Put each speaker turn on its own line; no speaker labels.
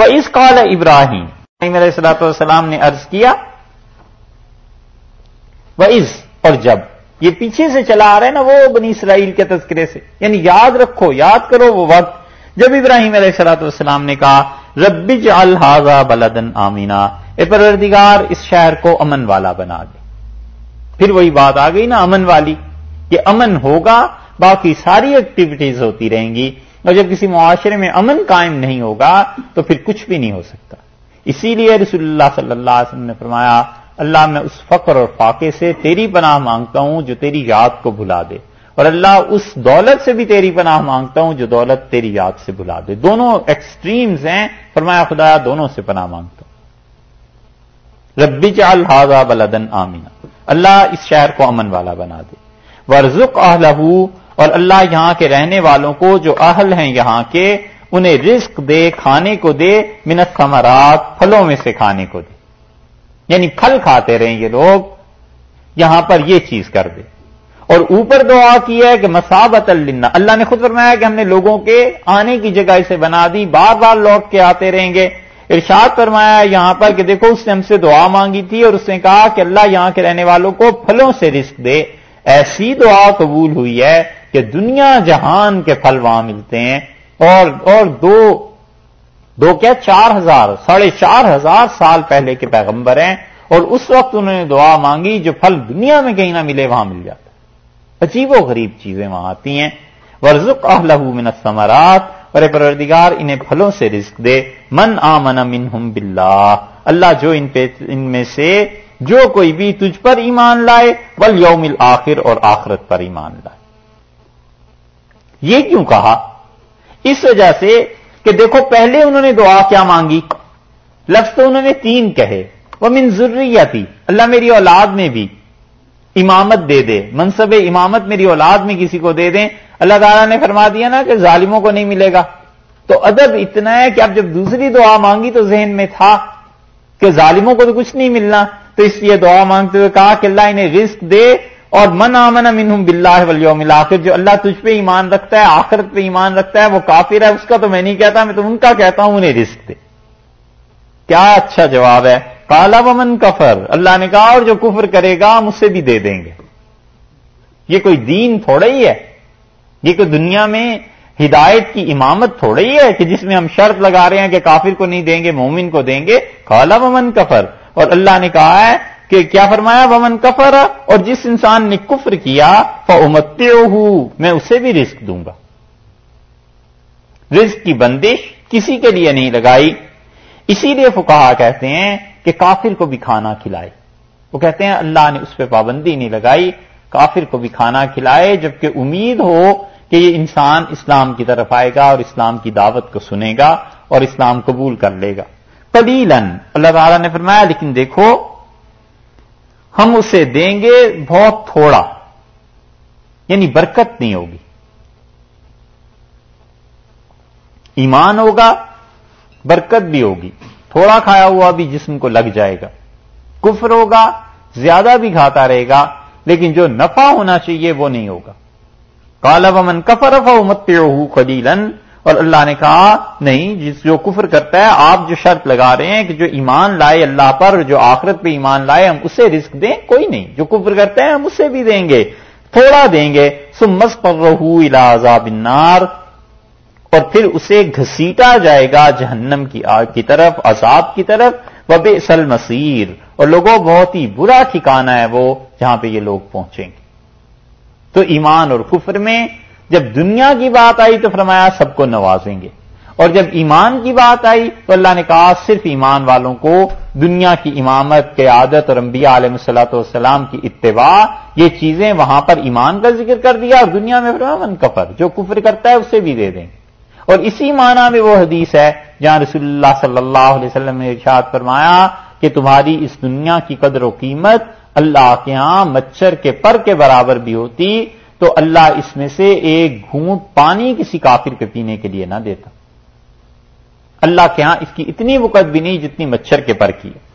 وہ اس قال ابراہیم علیہ السلاۃ والسلام نے عرض کیا وہ اور جب یہ پیچھے سے چلا آ رہا ہے نا وہ بنی اسرائیل کے تذکرے سے یعنی یاد رکھو، یاد کرو وہ وقت جب ابراہیم علیہ السلاۃ والسلام نے کہا ربج الحاظہ بلدن آمینا، اے پروردگار اس شہر کو امن والا بنا دے۔ پھر وہی بات آ گئی نا، امن والی کہ امن ہوگا، باقی ساری ایکٹیویٹیز ہوتی رہیں گی۔ اور جب کسی معاشرے میں امن قائم نہیں ہوگا تو پھر کچھ بھی نہیں ہو سکتا۔ اسی لیے رسول اللہ صلی اللہ علیہ وسلم نے فرمایا، اللہ میں اس فقر اور فاقے سے تیری پناہ مانگتا ہوں جو تیری یاد کو بھلا دے۔ اور اللہ اس دولت سے بھی تیری پناہ مانگتا ہوں جو دولت تیری یاد سے بھلا دے۔ دونوں ایکسٹریمز ہیں۔ فرمایا خدا دونوں سے پناہ مانگتا ہوں۔ ربی چال ہاضا بلدن آمینا اللہ اس شہر کو امن والا بنا دے۔ ورژ اہلہ اور اللہ یہاں کے رہنے والوں کو جو اہل ہیں یہاں کے، انہیں رزق دے، کھانے کو دے منت خمرات پھلوں میں سے کھانے کو دے۔ یعنی پھل کھاتے رہیں یہ لوگ، یہاں پر یہ چیز کر دے۔ اور اوپر دعا کی ہے کہ مسابت اللہ اللہ نے خود فرمایا کہ ہم نے لوگوں کے آنے کی جگہ اسے بنا دی، بار بار لوٹ کے آتے رہیں گے۔ ارشاد فرمایا یہاں پر کہ دیکھو، اس نے ہم سے دعا مانگی تھی اور اس نے کہا کہ اللہ یہاں کے رہنے والوں کو پھلوں سے رزق دے۔ ایسی دعا قبول ہوئی ہے کہ دنیا جہان کے پھل وہاں ملتے ہیں اور اور دو دو کیا چار ہزار، ساڑھے چار ہزار سال پہلے کے پیغمبر ہیں اور اس وقت انہوں نے دعا مانگی جو پھل دنیا میں کہیں نہ ملے وہاں مل جاتا عجیب و غریب چیزیں وہاں آتی ہیں۔ ورژ اہل من الثمرات۔ اور پروردگار، انہیں پھلوں سے رزق دے۔ من آمن منہم باللہ اللہ جو ان پہ، ان میں سے جو کوئی بھی تجھ پر ایمان لائے ول یوم آخر اور آخرت پر ایمان لائے۔ یہ کیوں کہا؟ اس وجہ سے کہ دیکھو، پہلے انہوں نے دعا کیا مانگی، لفظ تو انہوں نے تین کہے۔ وہ من ضروری اللہ میری اولاد میں بھی امامت دے دے، منصب امامت میری اولاد میں کسی کو دے دیں۔ اللہ تعالیٰ نے فرما دیا نا کہ ظالموں کو نہیں ملے گا۔ تو ادب اتنا ہے کہ اب جب دوسری دعا مانگی تو ذہن میں تھا کہ ظالموں کو تو کچھ نہیں ملنا۔ تو اس لیے دعا مانگتے ہوئے کہا کہ اللہ انہیں رزق دے۔ اور من آمن منہم باللہ والیوم الاخر، جو اللہ تجھ پہ ایمان رکھتا ہے، آخرت پہ ایمان رکھتا ہے، وہ کافر ہے، اس کا تو میں نہیں کہتا، میں تو ان کا کہتا ہوں، انہیں رزق دے۔ کیا اچھا جواب ہے؟ کالا ومن کفر، اللہ نے کہا، اور جو کفر کرے گا، ہم اسے بھی دے دیں گے۔ یہ کوئی دین تھوڑا ہی ہے؟ یہ کوئی دنیا میں ہدایت کی امامت تھوڑا ہی ہے کہ جس میں ہم شرط لگا رہے ہیں کہ کافر کو نہیں دیں گے، مومن کو دیں گے؟ کالا ومن کفر، اور اللہ نے کہا ہے کہ کیا فرمایا؟ ومن کفر، اور جس انسان نے کفر کیا فمت میں اسے بھی رزق دوں گا۔ رزق کی بندش کسی کے لیے نہیں لگائی۔ اسی لیے فکاہ کہتے ہیں کہ کافر کو بھی کھانا کھلائے۔ وہ کہتے ہیں، اللہ نے اس پہ پابندی نہیں لگائی۔ کافر کو بھی کھانا کھلائے، جبکہ امید ہو کہ یہ انسان اسلام کی طرف آئے گا اور اسلام کی دعوت کو سنے گا اور اسلام قبول کر لے گا۔ قلیلن اللہ تعالیٰ نے فرمایا، لیکن دیکھو ہم اسے دیں گے بہت تھوڑا یعنی برکت نہیں ہوگی۔ ایمان ہوگا، برکت بھی ہوگی۔ تھوڑا کھایا ہوا بھی جسم کو لگ جائے گا۔ کفر ہوگا، زیادہ بھی کھاتا رہے گا، لیکن جو نفع ہونا چاہیے وہ نہیں ہوگا۔ کالا ومن کفر مت خلیلن اور اللہ نے کہا، نہیں، جس جو کفر کرتا ہے، آپ جو شرط لگا رہے ہیں کہ جو ایمان لائے اللہ پر، جو آخرت پہ ایمان لائے، ہم اسے رزق دیں، کوئی نہیں۔ جو کفر کرتے ہیں ہم اسے بھی دیں گے، تھوڑا دیں گے۔ سمس پر رہو عذاب النار، اور پھر اسے گھسیٹا جائے گا جہنم کی آگ کی طرف، عذاب کی طرف۔ وب سل مسیر اور لوگوں، بہت ہی برا ٹھکانا ہے وہ جہاں پہ یہ لوگ پہنچیں گے۔ تو ایمان اور کفر میں جب دنیا کی بات آئی تو فرمایا سب کو نوازیں گے۔ اور جب ایمان کی بات آئی تو اللہ نے کہا صرف ایمان والوں کو دنیا کی امامت کے عادت اور انبیاء علیہ صلاحت والسلام کی اتباع، یہ چیزیں وہاں پر ایمان کا ذکر کر دیا اور دنیا میں من کفر، جو کفر کرتا ہے اسے بھی دے دیں۔ اور اسی معنی میں وہ حدیث ہے جہاں رسول اللہ صلی اللہ علیہ وسلم نے ارشاد فرمایا کہ تمہاری اس دنیا کی قدر و قیمت اللہ کے ہاں مچھر کے پر کے برابر بھی ہوتی تو اللہ اس میں سے ایک گھونٹ پانی کسی کافر کے پینے کے لیے نہ دیتا۔ اللہ کے ہاں اس کی اتنی وقت بھی نہیں جتنی مچھر کے پر کی ہے۔